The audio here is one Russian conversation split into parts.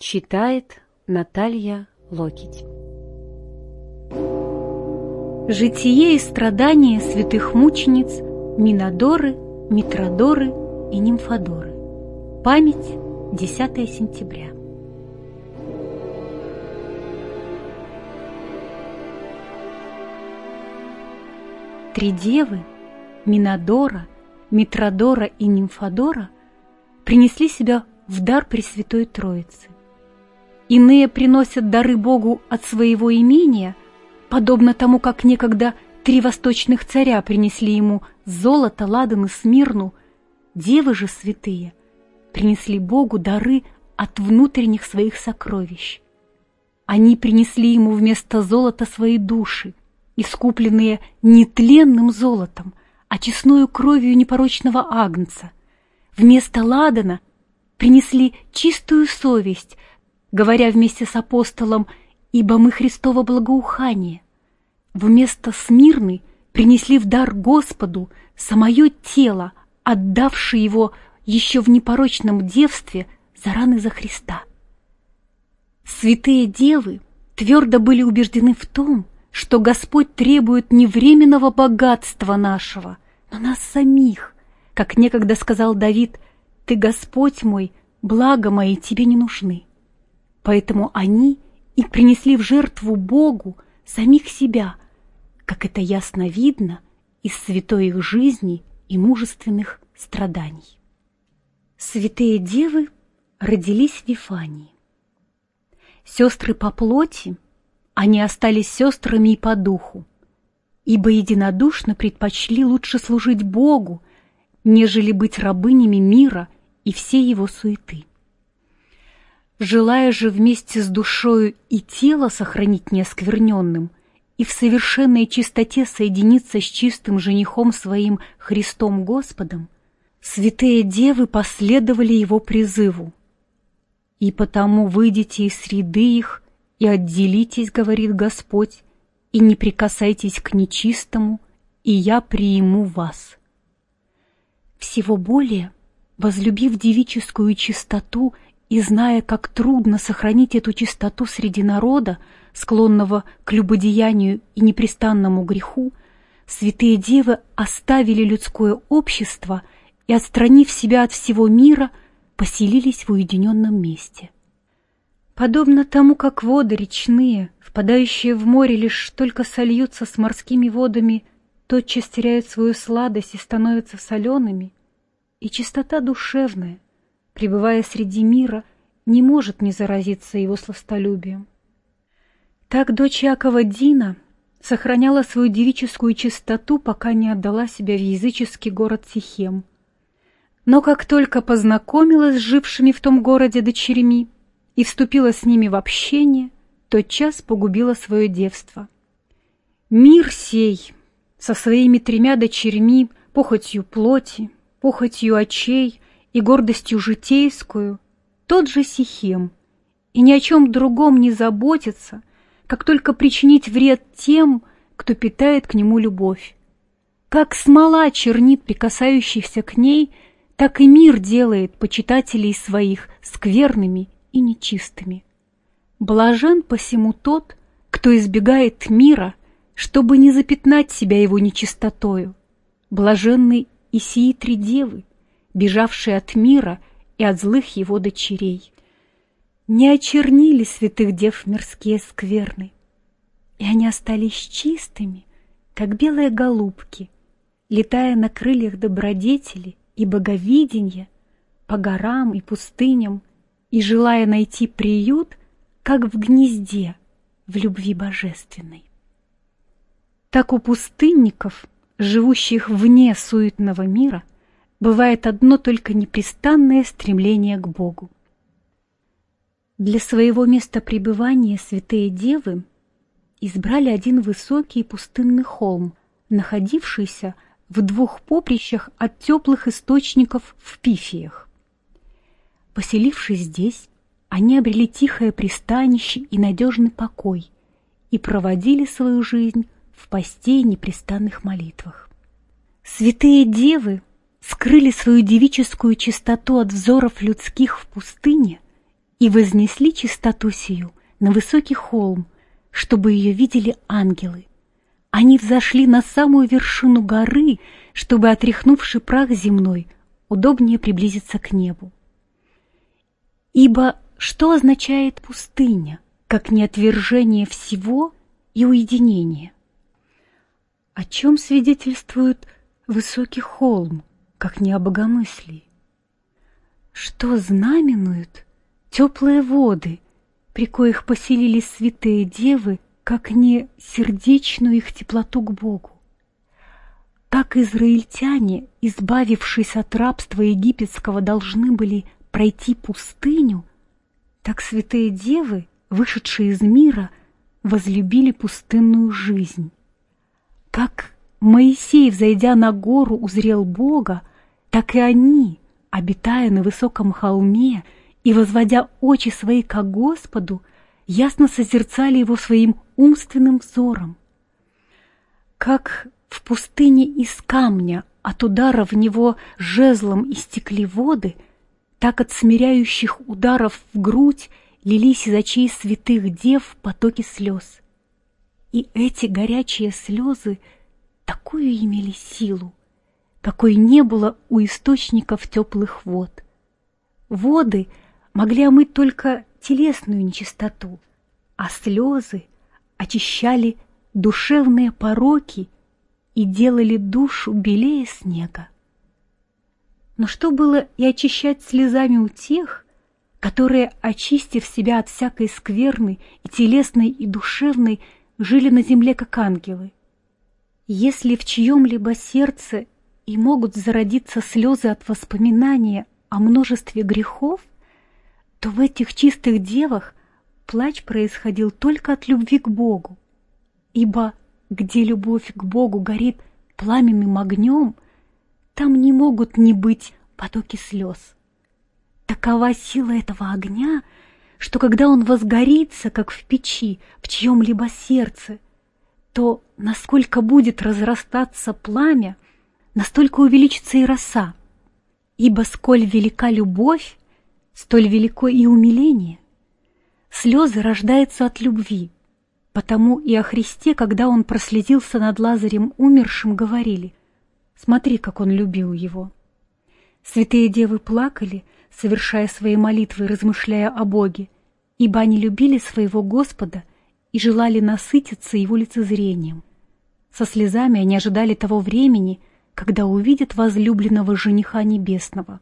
Читает Наталья Локить. Житие и страдания святых мучениц Минадоры, Митродоры и Нимфодоры. Память 10 сентября. Три девы Минадора, Митродора и Нимфодора принесли себя в дар Пресвятой Троицы. Иные приносят дары Богу от своего имения, подобно тому, как некогда три восточных царя принесли ему золото, ладан и смирну. Девы же святые принесли Богу дары от внутренних своих сокровищ. Они принесли ему вместо золота свои души, искупленные не тленным золотом, а честную кровью непорочного агнца. Вместо ладана принесли чистую совесть, говоря вместе с апостолом «Ибо мы Христово благоухание». Вместо смирны принесли в дар Господу самое тело, отдавшее его еще в непорочном девстве за раны за Христа. Святые девы твердо были убеждены в том, что Господь требует не временного богатства нашего, но нас самих, как некогда сказал Давид, «Ты, Господь мой, благо мои тебе не нужны». Поэтому они и принесли в жертву Богу самих себя, как это ясно видно из святой их жизни и мужественных страданий. Святые девы родились в Вифании. Сестры по плоти, они остались сестрами и по духу, ибо единодушно предпочли лучше служить Богу, нежели быть рабынями мира и всей его суеты. Желая же вместе с душою и тело сохранить неоскверненным, и в совершенной чистоте соединиться с чистым женихом своим Христом Господом, святые девы последовали его призыву. «И потому выйдите из среды их и отделитесь, — говорит Господь, — и не прикасайтесь к нечистому, и я приму вас». Всего более, возлюбив девическую чистоту — и зная, как трудно сохранить эту чистоту среди народа, склонного к любодеянию и непрестанному греху, святые девы оставили людское общество и, отстранив себя от всего мира, поселились в уединенном месте. Подобно тому, как воды речные, впадающие в море, лишь только сольются с морскими водами, тотчас теряют свою сладость и становятся солеными, и чистота душевная — пребывая среди мира, не может не заразиться его сластолюбием. Так дочь Якова Дина сохраняла свою девическую чистоту, пока не отдала себя в языческий город Сихем. Но как только познакомилась с жившими в том городе дочерьми и вступила с ними в общение, тотчас погубила свое девство. Мир сей со своими тремя дочерьми, похотью плоти, похотью очей, и гордостью житейскую тот же Сихем, и ни о чем другом не заботится, как только причинить вред тем, кто питает к нему любовь. Как смола чернит прикасающихся к ней, так и мир делает почитателей своих скверными и нечистыми. Блажен посему тот, кто избегает мира, чтобы не запятнать себя его нечистотою. Блаженны и сии три девы, бежавшие от мира и от злых его дочерей. Не очернили святых дев мирские скверны, и они остались чистыми, как белые голубки, летая на крыльях добродетели и боговидения по горам и пустыням и желая найти приют, как в гнезде в любви божественной. Так у пустынников, живущих вне суетного мира, бывает одно только непрестанное стремление к Богу. Для своего места пребывания святые девы избрали один высокий пустынный холм, находившийся в двух поприщах от теплых источников в Пифиях. Поселившись здесь, они обрели тихое пристанище и надежный покой и проводили свою жизнь в посте и непрестанных молитвах. Святые девы скрыли свою девическую чистоту от взоров людских в пустыне и вознесли чистоту сию на высокий холм, чтобы ее видели ангелы. Они взошли на самую вершину горы, чтобы, отряхнувший прах земной, удобнее приблизиться к небу. Ибо что означает пустыня, как неотвержение всего и уединение? О чем свидетельствует высокий холм, как не о богомыслии? Что знаменуют теплые воды, при коих поселились святые девы, как не сердечную их теплоту к Богу? Как израильтяне, избавившись от рабства египетского, должны были пройти пустыню, так святые девы, вышедшие из мира, возлюбили пустынную жизнь. Как Моисей, взойдя на гору, узрел Бога, так и они, обитая на высоком холме и возводя очи свои к Господу, ясно созерцали его своим умственным взором. Как в пустыне из камня от удара в него жезлом истекли воды, так от смиряющих ударов в грудь лились из очей святых дев потоки слез. И эти горячие слезы такую имели силу, какой не было у источников теплых вод. Воды могли омыть только телесную нечистоту, а слезы очищали душевные пороки и делали душу белее снега. Но что было и очищать слезами у тех, которые, очистив себя от всякой скверны и телесной, и душевной, жили на земле как ангелы? Если в чьем-либо сердце и могут зародиться слезы от воспоминания о множестве грехов, то в этих чистых девах плач происходил только от любви к Богу, ибо где любовь к Богу горит пламенным огнем, там не могут не быть потоки слез. Такова сила этого огня, что когда он возгорится, как в печи, в чьем-либо сердце, то насколько будет разрастаться пламя, настолько увеличится и роса. Ибо сколь велика любовь, столь велико и умиление. Слезы рождаются от любви, потому и о Христе, когда он прослезился над Лазарем умершим, говорили «Смотри, как он любил его». Святые девы плакали, совершая свои молитвы, размышляя о Боге, ибо они любили своего Господа желали насытиться его лицезрением. Со слезами они ожидали того времени, когда увидят возлюбленного жениха небесного.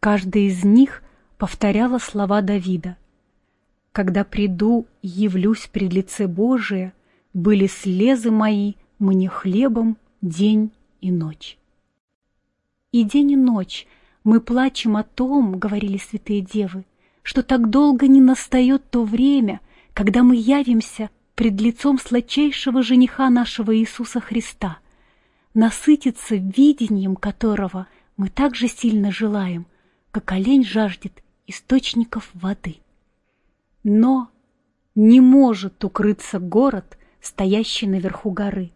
Каждая из них повторяла слова Давида. «Когда приду и явлюсь пред лице Божие, были слезы мои мне хлебом день и ночь». И день и ночь мы плачем о том, — говорили святые девы, — что так долго не настает то время, когда мы явимся пред лицом сладчайшего жениха нашего Иисуса Христа, насытиться видением которого мы так же сильно желаем, как олень жаждет источников воды. Но не может укрыться город, стоящий наверху горы.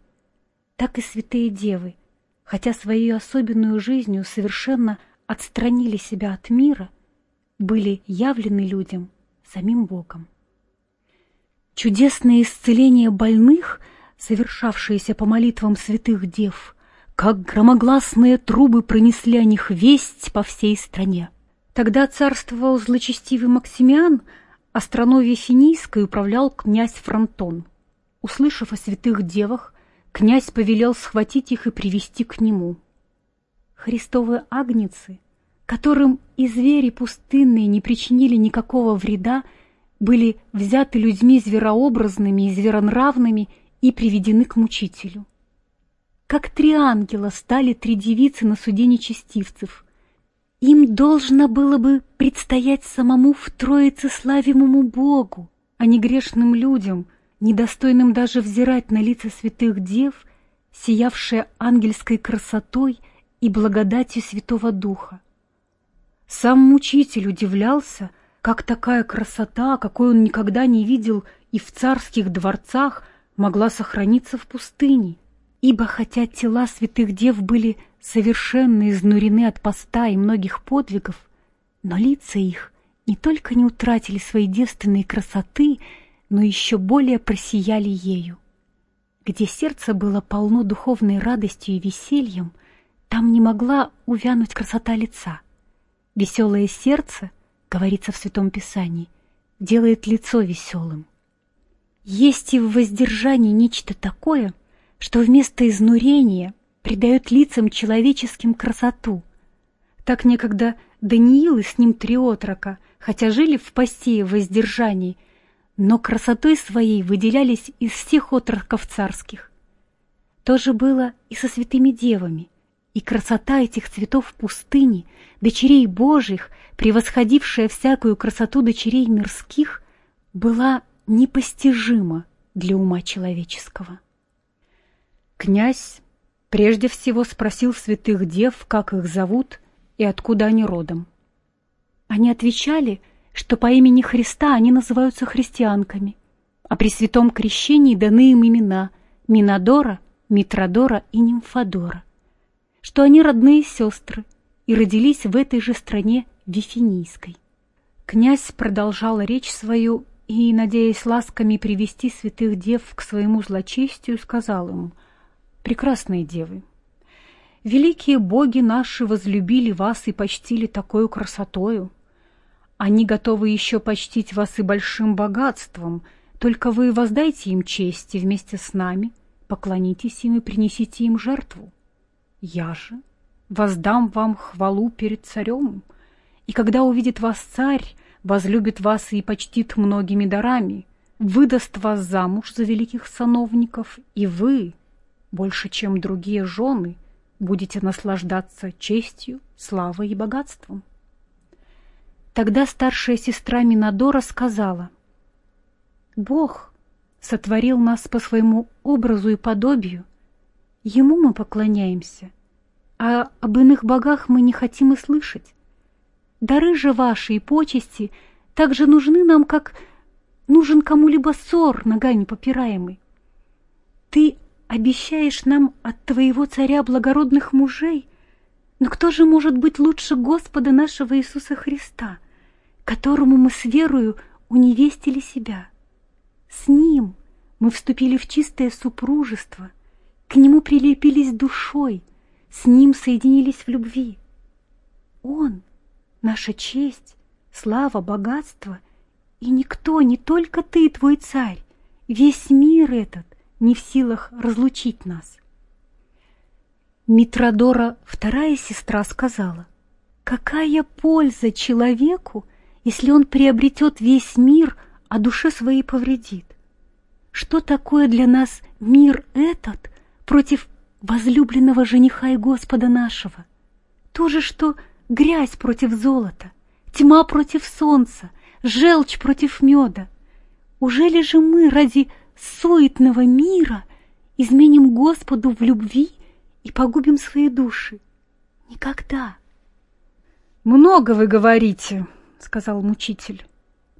Так и святые девы, хотя своей особенную жизнью совершенно отстранили себя от мира, были явлены людям самим Богом. Чудесное исцеление больных, совершавшееся по молитвам святых дев, как громогласные трубы пронесли о них весть по всей стране. Тогда царствовал злочестивый Максимиан, а страной Финийской управлял князь Фронтон. Услышав о святых девах, князь повелел схватить их и привести к нему. Христовые агнецы, которым и звери пустынные не причинили никакого вреда, были взяты людьми зверообразными и зверонравными и приведены к мучителю. Как три ангела стали три девицы на суде нечестивцев. Им должно было бы предстоять самому в Троице славимому Богу, а не грешным людям, недостойным даже взирать на лица святых дев, сиявшие ангельской красотой и благодатью Святого Духа. Сам мучитель удивлялся, как такая красота, какой он никогда не видел и в царских дворцах, могла сохраниться в пустыне. Ибо хотя тела святых дев были совершенно изнурены от поста и многих подвигов, но лица их не только не утратили своей девственной красоты, но еще более просияли ею. Где сердце было полно духовной радостью и весельем, там не могла увянуть красота лица. Веселое сердце, говорится в Святом Писании, делает лицо веселым. Есть и в воздержании нечто такое, что вместо изнурения придает лицам человеческим красоту. Так некогда Даниил и с ним три отрока, хотя жили в посте и воздержании, но красотой своей выделялись из всех отроков царских. То же было и со святыми девами, и красота этих цветов пустыни, дочерей Божьих, превосходившая всякую красоту дочерей мирских, была непостижима для ума человеческого. Князь прежде всего спросил святых дев, как их зовут и откуда они родом. Они отвечали, что по имени Христа они называются христианками, а при святом крещении даны им имена Минадора, Митродора и Нимфодора, что они родные сестры и родились в этой же стране Вифинийской. Князь продолжал речь свою и, надеясь ласками привести святых дев к своему злочестию, сказал им, «Прекрасные девы, великие боги наши возлюбили вас и почтили такой красотою. Они готовы еще почтить вас и большим богатством, только вы воздайте им честь и вместе с нами поклонитесь им и принесите им жертву. Я же воздам вам хвалу перед царем, и когда увидит вас царь, возлюбит вас и почтит многими дарами, выдаст вас замуж за великих сановников, и вы, больше чем другие жены, будете наслаждаться честью, славой и богатством. Тогда старшая сестра Минадора сказала, «Бог сотворил нас по своему образу и подобию, Ему мы поклоняемся, а об иных богах мы не хотим и слышать. Дары же ваши и почести так же нужны нам, как нужен кому-либо ссор, ногами попираемый. Ты обещаешь нам от твоего царя благородных мужей, но кто же может быть лучше Господа нашего Иисуса Христа, которому мы с верою уневестили себя? С Ним мы вступили в чистое супружество, к Нему прилепились душой, с Ним соединились в любви. Он — наша честь, слава, богатство, и никто, не только ты, твой царь, весь мир этот не в силах разлучить нас. Митродора, вторая сестра, сказала, «Какая польза человеку, если он приобретет весь мир, а душе своей повредит? Что такое для нас мир этот против возлюбленного жениха и Господа нашего? То же, что грязь против золота, тьма против солнца, желчь против меда. Ужели же мы ради суетного мира изменим Господу в любви и погубим свои души? Никогда. «Много вы говорите», — сказал мучитель,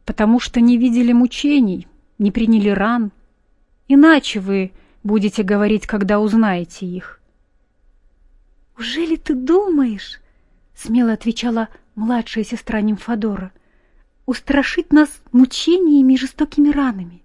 «потому что не видели мучений, не приняли ран. Иначе вы будете говорить, когда узнаете их». «Ужели ты думаешь, — смело отвечала младшая сестра Нимфодора, — «устрашить нас мучениями и жестокими ранами».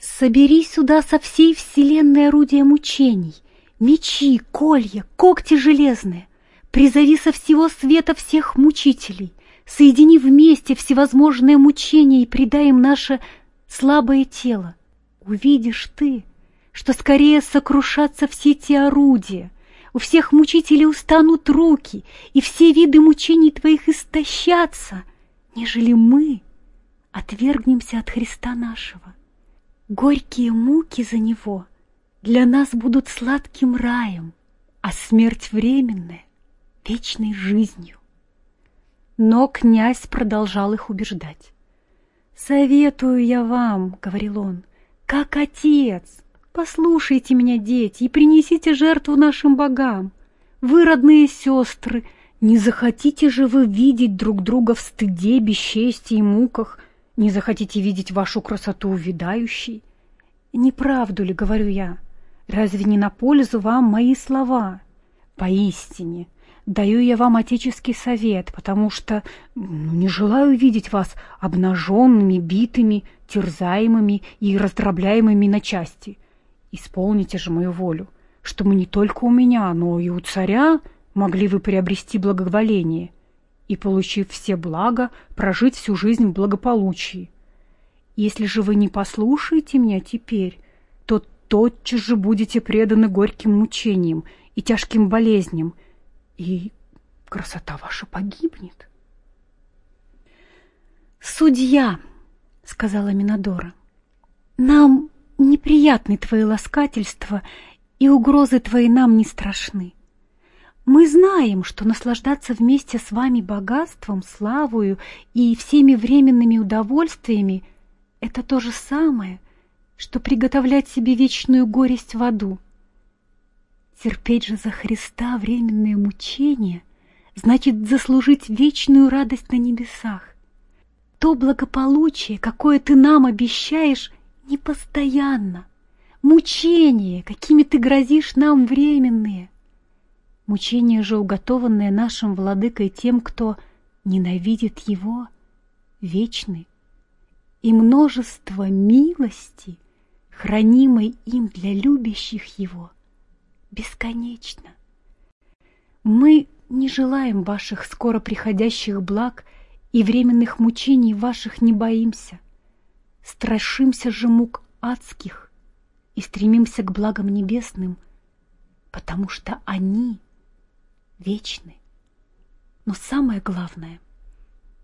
«Собери сюда со всей вселенной орудия мучений, мечи, колья, когти железные, призови со всего света всех мучителей, соедини вместе всевозможные мучения и предай им наше слабое тело. Увидишь ты, что скорее сокрушатся все те орудия — у всех мучителей устанут руки, и все виды мучений твоих истощатся, нежели мы отвергнемся от Христа нашего. Горькие муки за Него для нас будут сладким раем, а смерть временная — вечной жизнью. Но князь продолжал их убеждать. «Советую я вам, — говорил он, — как отец, Послушайте меня, дети, и принесите жертву нашим богам. Вы, родные сестры, не захотите же вы видеть друг друга в стыде, бесчестии и муках, не захотите видеть вашу красоту увядающей? Не правду ли, говорю я, разве не на пользу вам мои слова? Поистине, даю я вам отеческий совет, потому что ну, не желаю видеть вас обнаженными, битыми, терзаемыми и раздробляемыми на части. Исполните же мою волю, чтобы не только у меня, но и у царя могли вы приобрести благоволение и, получив все блага, прожить всю жизнь в благополучии. Если же вы не послушаете меня теперь, то тотчас же будете преданы горьким мучениям и тяжким болезням, и красота ваша погибнет. «Судья!» — сказала Минадора. «Нам неприятны твои ласкательства, и угрозы твои нам не страшны. Мы знаем, что наслаждаться вместе с вами богатством, славою и всеми временными удовольствиями — это то же самое, что приготовлять себе вечную горесть в аду. Терпеть же за Христа временные мучения значит заслужить вечную радость на небесах. То благополучие, какое ты нам обещаешь, непостоянно. Мучения, какими ты грозишь нам, временные. Мучения же, уготованные нашим владыкой тем, кто ненавидит его, вечны. И множество милости, хранимой им для любящих его — бесконечно. Мы не желаем ваших скоро приходящих благ и временных мучений ваших не боимся. Страшимся же мук адских и стремимся к благам небесным, потому что они вечны. Но самое главное,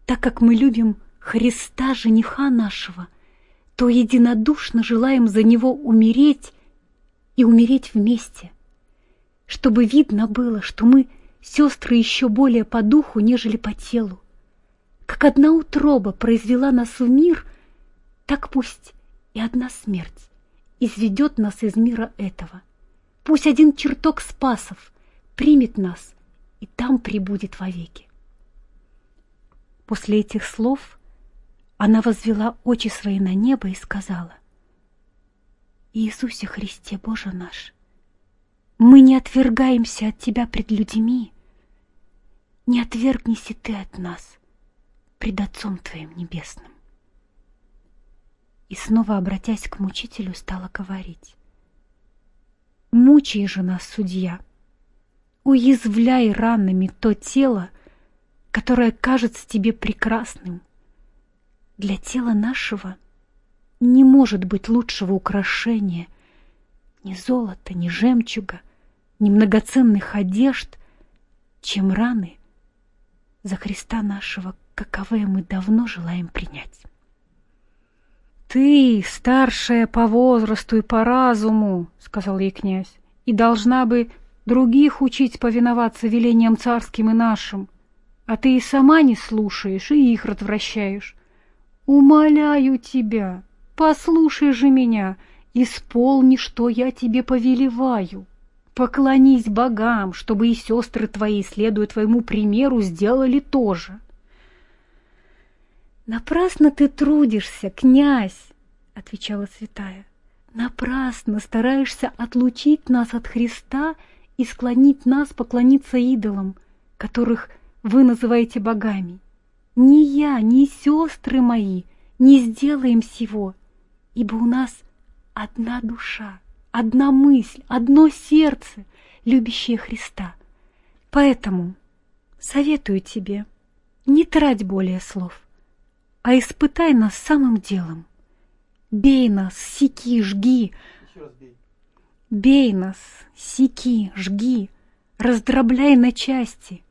так как мы любим Христа, жениха нашего, то единодушно желаем за Него умереть и умереть вместе чтобы видно было, что мы сестры еще более по духу, нежели по телу. Как одна утроба произвела нас в мир, так пусть и одна смерть изведет нас из мира этого. Пусть один чертог спасов примет нас и там прибудет вовеки. После этих слов она возвела очи свои на небо и сказала, «Иисусе Христе, Боже наш, мы не отвергаемся от Тебя пред людьми. Не отвергнись и Ты от нас пред Отцом Твоим Небесным. И снова, обратясь к мучителю, стала говорить. Мучай же нас, судья, уязвляй ранами то тело, которое кажется тебе прекрасным. Для тела нашего не может быть лучшего украшения ни золота, ни жемчуга, ни многоценных одежд, чем раны за Христа нашего, каковые мы давно желаем принять. «Ты, старшая по возрасту и по разуму, — сказал ей князь, — и должна бы других учить повиноваться велениям царским и нашим, а ты и сама не слушаешь, и их развращаешь. Умоляю тебя, послушай же меня, исполни, что я тебе повелеваю». Поклонись богам, чтобы и сестры твои, следуя твоему примеру, сделали то же. Напрасно ты трудишься, князь, отвечала святая. Напрасно стараешься отлучить нас от Христа и склонить нас поклониться идолам, которых вы называете богами. Ни я, ни сестры мои не сделаем всего, ибо у нас одна душа одна мысль, одно сердце, любящее Христа. Поэтому советую тебе, не трать более слов, а испытай нас самым делом. Бей нас, сики, жги. Бей. нас, сики, жги, раздробляй на части.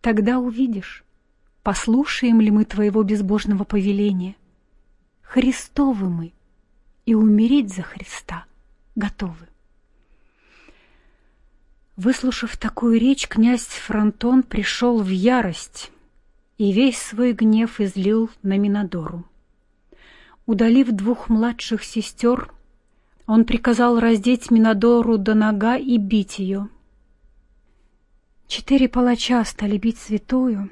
Тогда увидишь, послушаем ли мы твоего безбожного повеления. Христовы мы, и умереть за Христа готовы. Выслушав такую речь, князь Фронтон пришел в ярость и весь свой гнев излил на Минадору. Удалив двух младших сестер, он приказал раздеть Минадору до нога и бить ее. Четыре палача стали бить святую,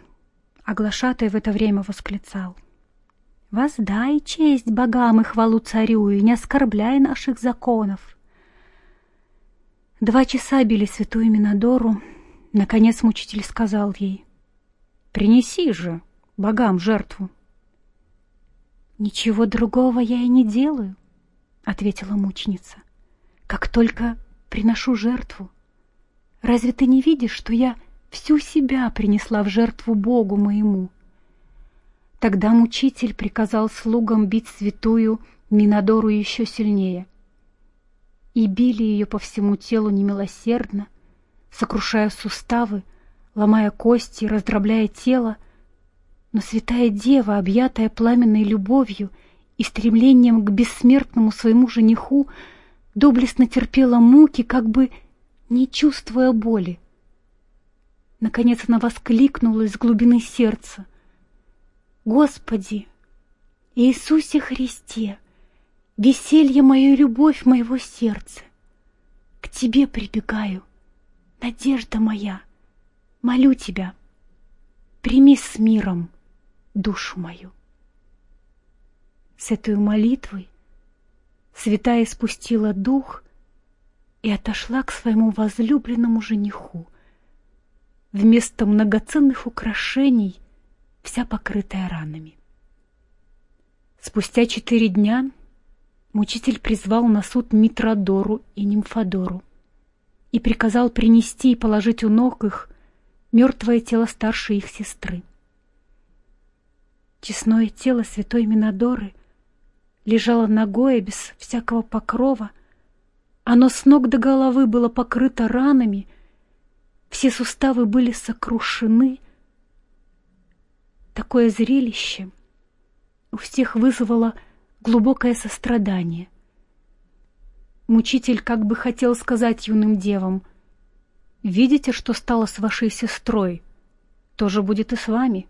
а глашатай в это время восклицал. «Воздай честь богам и хвалу царю, и не оскорбляй наших законов!» Два часа били святую Минадору, Наконец мучитель сказал ей, «Принеси же богам жертву». «Ничего другого я и не делаю», — ответила мученица. «Как только приношу жертву, разве ты не видишь, что я всю себя принесла в жертву Богу моему?» Тогда мучитель приказал слугам бить святую Минадору еще сильнее. И били ее по всему телу немилосердно, сокрушая суставы, ломая кости, раздробляя тело, но святая дева, объятая пламенной любовью и стремлением к бессмертному своему жениху, доблестно терпела муки, как бы не чувствуя боли. Наконец она воскликнула из глубины сердца. «Господи, Иисусе Христе, веселье мое и любовь моего сердца, к Тебе прибегаю, надежда моя, молю Тебя, прими с миром» душу мою. С этой молитвой святая спустила дух и отошла к своему возлюбленному жениху. Вместо многоценных украшений вся покрытая ранами. Спустя четыре дня мучитель призвал на суд Митродору и Нимфодору и приказал принести и положить у ног их мертвое тело старшей их сестры. Честное тело святой Минадоры лежало ногое, без всякого покрова. Оно с ног до головы было покрыто ранами, все суставы были сокрушены. Такое зрелище у всех вызвало глубокое сострадание. Мучитель как бы хотел сказать юным девам, «Видите, что стало с вашей сестрой? То же будет и с вами».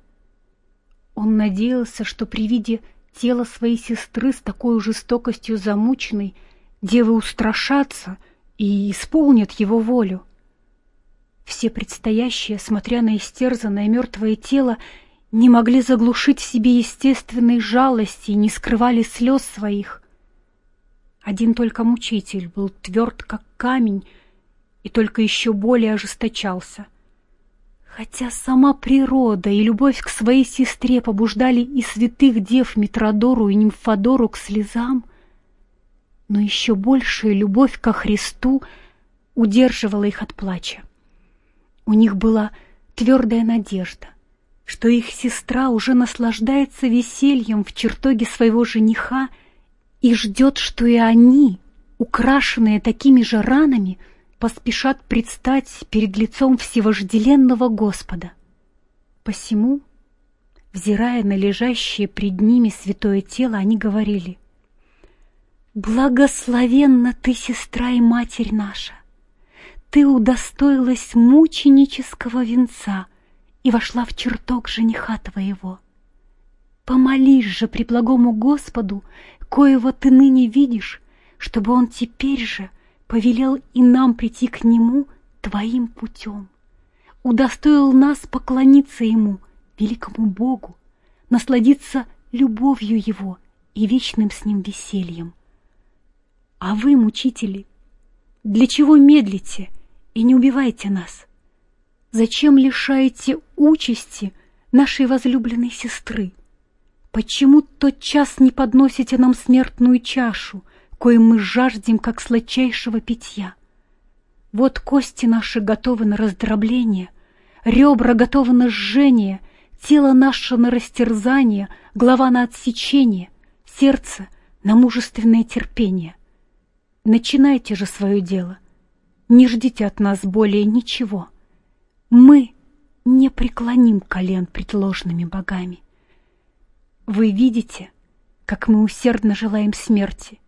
Он надеялся, что при виде тела своей сестры с такой жестокостью замученной девы устрашатся и исполнят его волю. Все предстоящие, смотря на истерзанное мертвое тело, не могли заглушить в себе естественной жалости и не скрывали слез своих. Один только мучитель был тверд, как камень, и только еще более ожесточался — Хотя сама природа и любовь к своей сестре побуждали и святых дев Митродору и Нимфодору к слезам, но еще большая любовь ко Христу удерживала их от плача. У них была твердая надежда, что их сестра уже наслаждается весельем в чертоге своего жениха и ждет, что и они, украшенные такими же ранами, поспешат предстать перед лицом всевожделенного Господа. Посему, взирая на лежащее пред ними святое тело, они говорили, «Благословенна ты, сестра и матерь наша! Ты удостоилась мученического венца и вошла в чертог жениха твоего. Помолись же при благому Господу, коего ты ныне видишь, чтобы он теперь же повелел и нам прийти к Нему Твоим путем, удостоил нас поклониться Ему, великому Богу, насладиться любовью Его и вечным с Ним весельем. А вы, мучители, для чего медлите и не убивайте нас? Зачем лишаете участи нашей возлюбленной сестры? Почему тот час не подносите нам смертную чашу, коим мы жаждем, как сладчайшего питья. Вот кости наши готовы на раздробление, ребра готовы на жжение, тело наше на растерзание, голова на отсечение, сердце на мужественное терпение. Начинайте же свое дело, не ждите от нас более ничего. Мы не преклоним колен пред ложными богами. Вы видите, как мы усердно желаем смерти —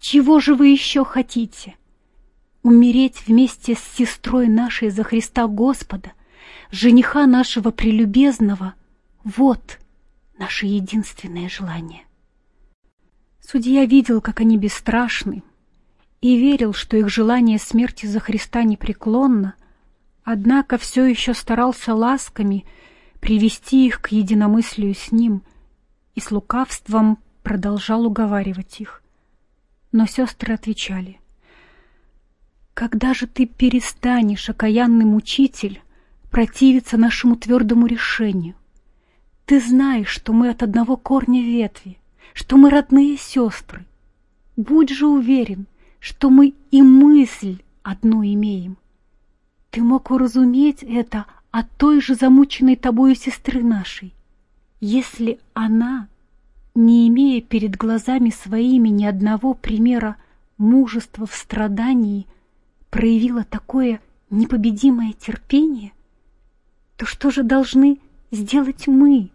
чего же вы еще хотите? Умереть вместе с сестрой нашей за Христа Господа, жениха нашего прелюбезного, вот наше единственное желание. Судья видел, как они бесстрашны, и верил, что их желание смерти за Христа непреклонно, однако все еще старался ласками привести их к единомыслию с ним и с лукавством продолжал уговаривать их но сестры отвечали. Когда же ты перестанешь, окаянный мучитель, противиться нашему твердому решению? Ты знаешь, что мы от одного корня ветви, что мы родные сестры. Будь же уверен, что мы и мысль одну имеем. Ты мог уразуметь это от той же замученной тобою сестры нашей. Если она, не имея перед глазами своими ни одного примера мужества в страдании, проявила такое непобедимое терпение, то что же должны сделать мы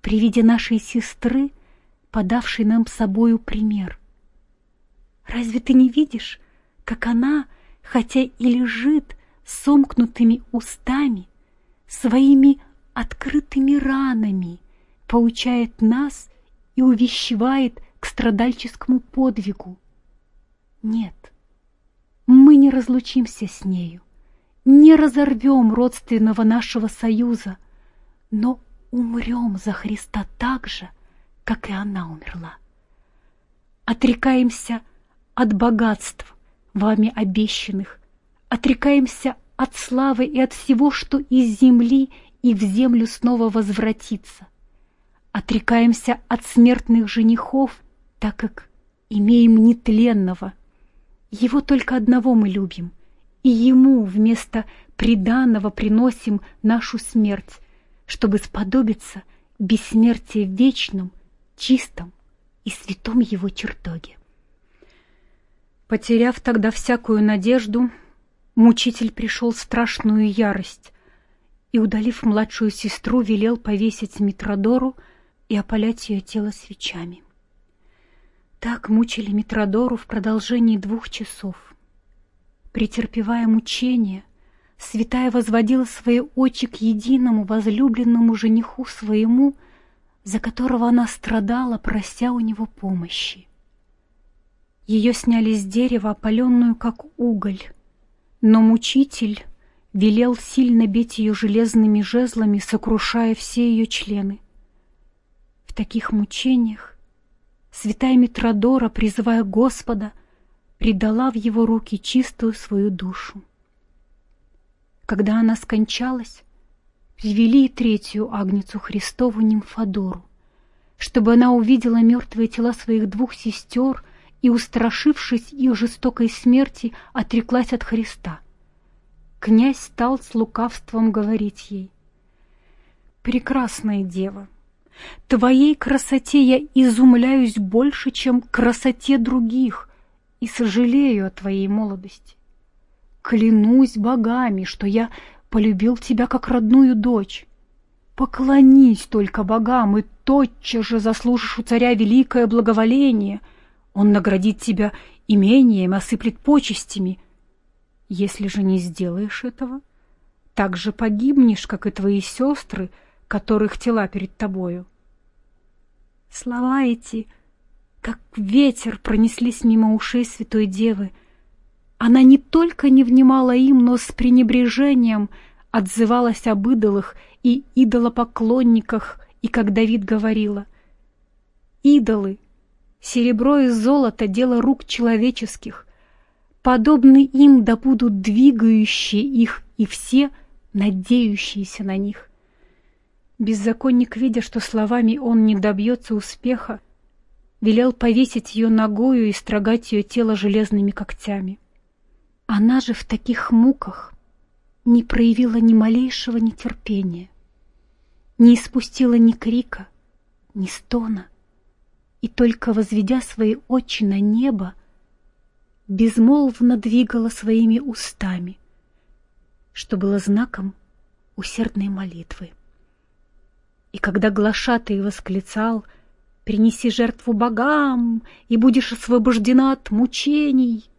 при виде нашей сестры, подавшей нам собою пример? Разве ты не видишь, как она, хотя и лежит сомкнутыми устами, своими открытыми ранами, поучает нас и увещевает к страдальческому подвигу? Нет, мы не разлучимся с нею, не разорвем родственного нашего союза, но умрем за Христа так же, как и она умерла. Отрекаемся от богатств, вами обещанных, отрекаемся от славы и от всего, что из земли и в землю снова возвратится. Отрекаемся от смертных женихов, так как имеем нетленного. Его только одного мы любим, и ему вместо приданного приносим нашу смерть, чтобы сподобиться бессмертия вечном, чистом и святом его чертоге. Потеряв тогда всякую надежду, мучитель пришел в страшную ярость и, удалив младшую сестру, велел повесить Митродору и опалять ее тело свечами. Так мучили Митродору в продолжении двух часов. Претерпевая мучения, святая возводила свои очи к единому возлюбленному жениху своему, за которого она страдала, прося у него помощи. Ее сняли с дерева, опаленную, как уголь. Но мучитель велел сильно бить ее железными жезлами, сокрушая все ее члены. В таких мучениях святая Митродора, призывая Господа, предала в его руки чистую свою душу. Когда она скончалась, привели и третью агницу Христову Нимфодору, чтобы она увидела мертвые тела своих двух сестер и, устрашившись их жестокой смерти, отреклась от Христа. Князь стал с лукавством говорить ей, «Прекрасная дева, твоей красоте я изумляюсь больше, чем красоте других, и сожалею о твоей молодости. Клянусь богами, что я полюбил тебя как родную дочь. Поклонись только богам, и тотчас же заслужишь у царя великое благоволение — он наградит тебя имением, осыплет почестями. Если же не сделаешь этого, так же погибнешь, как и твои сестры, которых тела перед тобою. Слова эти, как ветер, пронеслись мимо ушей святой девы. Она не только не внимала им, но с пренебрежением отзывалась об идолах и идолопоклонниках, и, как Давид говорила, «Идолы — Серебро и золото — дело рук человеческих. Подобны им да будут двигающие их и все, надеющиеся на них. Беззаконник, видя, что словами он не добьется успеха, велел повесить ее ногою и строгать ее тело железными когтями. Она же в таких муках не проявила ни малейшего нетерпения, не испустила ни крика, ни стона и только возведя свои очи на небо, безмолвно двигала своими устами, что было знаком усердной молитвы. И когда глашатый восклицал «Принеси жертву богам, и будешь освобождена от мучений»,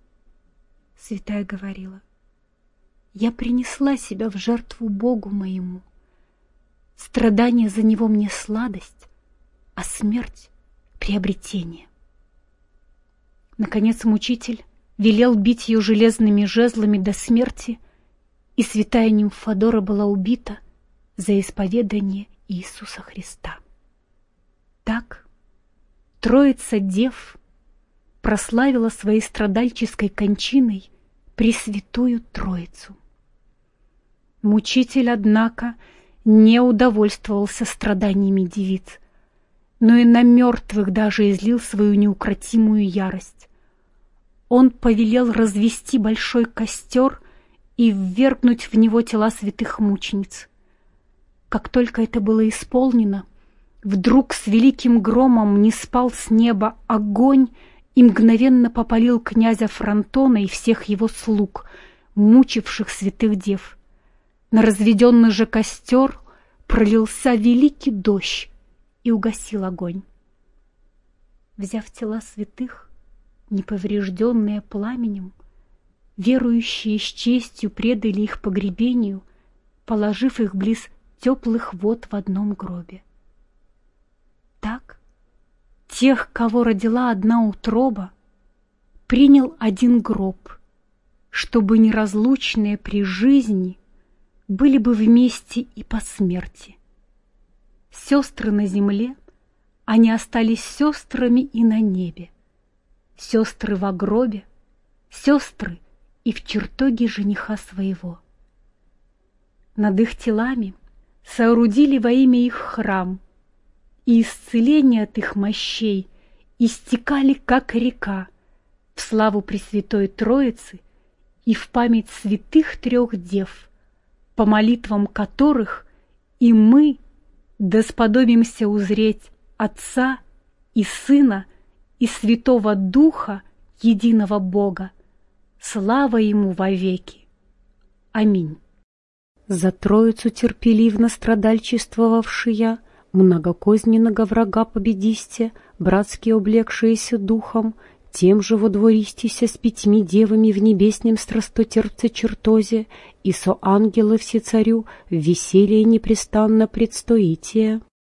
святая говорила «Я принесла себя в жертву Богу моему. Страдание за него мне сладость, а смерть приобретение. Наконец мучитель велел бить ее железными жезлами до смерти, и святая Нимфодора была убита за исповедание Иисуса Христа. Так Троица Дев прославила своей страдальческой кончиной Пресвятую Троицу. Мучитель, однако, не удовольствовался страданиями девиц, но и на мертвых даже излил свою неукротимую ярость. Он повелел развести большой костер и ввергнуть в него тела святых мучениц. Как только это было исполнено, вдруг с великим громом не спал с неба огонь и мгновенно попалил князя Фронтона и всех его слуг, мучивших святых дев. На разведенный же костер пролился великий дождь, и угасил огонь. Взяв тела святых, неповрежденные пламенем, верующие с честью предали их погребению, положив их близ теплых вод в одном гробе. Так тех, кого родила одна утроба, принял один гроб, чтобы неразлучные при жизни были бы вместе и по смерти. Сестры на земле, они остались сестрами и на небе. Сестры в гробе, сестры и в чертоге жениха своего. Над их телами соорудили во имя их храм, и исцеление от их мощей истекали, как река, в славу Пресвятой Троицы и в память святых трех дев, по молитвам которых и мы — да сподобимся узреть Отца и Сына и Святого Духа, единого Бога. Слава Ему вовеки. Аминь. За Троицу терпеливно страдальчествовавшая, многокозненного врага победисте, братски облекшиеся духом, тем же водвористися с пятьми девами в небеснем страстотерпце чертозе, и со ангелы все царю в веселье непрестанно предстоите.